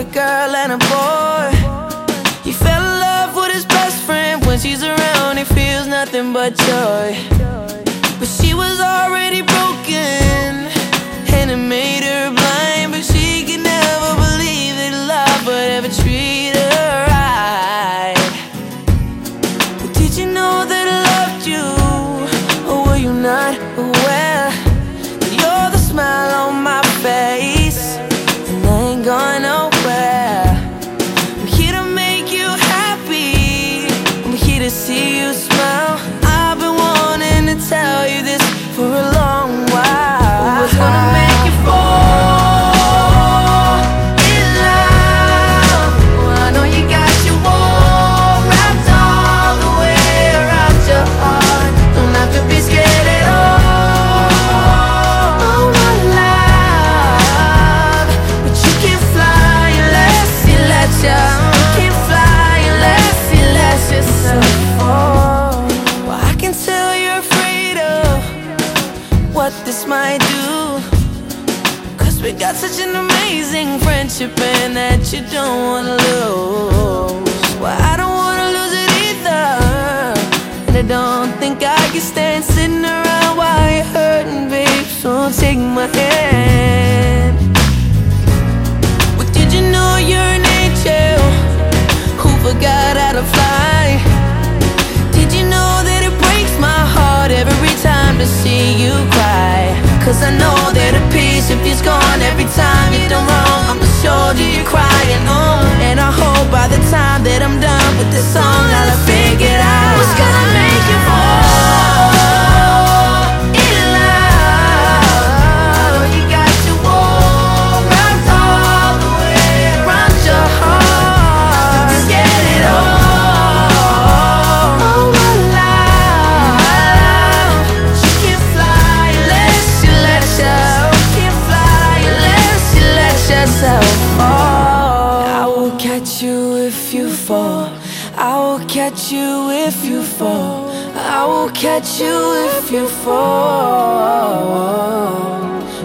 a girl and a boy. He fell in love with his best friend. When she's around, he feels nothing but joy. But she was already broken, and it made her we got such an amazing friendship and that you don't wanna lose. Well, I don't wanna lose it either. And I don't think I can stand sitting around while you're hurting, babe. So take my hand. But did you know you're an angel who forgot how to fly? Did you know that it breaks my heart every time to see you cry? Cause I know that a piece of you's gone I will catch you if you fall. I will catch you if you fall.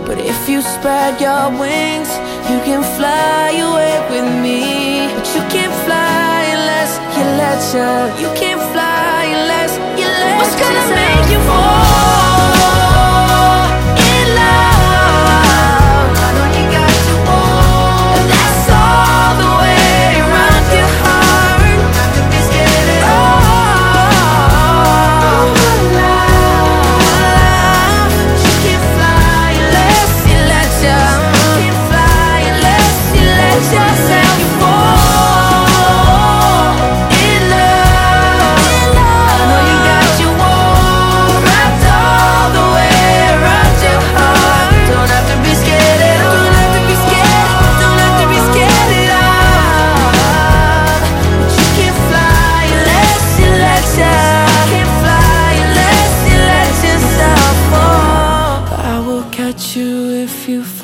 But if you spread your wings, you can fly away with me. But you can't fly unless you let you. You can't fly unless you let What's gonna make you fall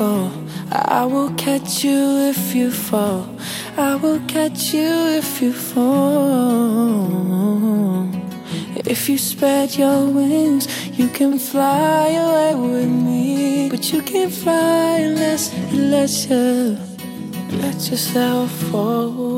fall. I will catch you if you fall. I will catch you if you fall. If you spread your wings, you can fly away with me. But you can't fly unless you let you let yourself fall.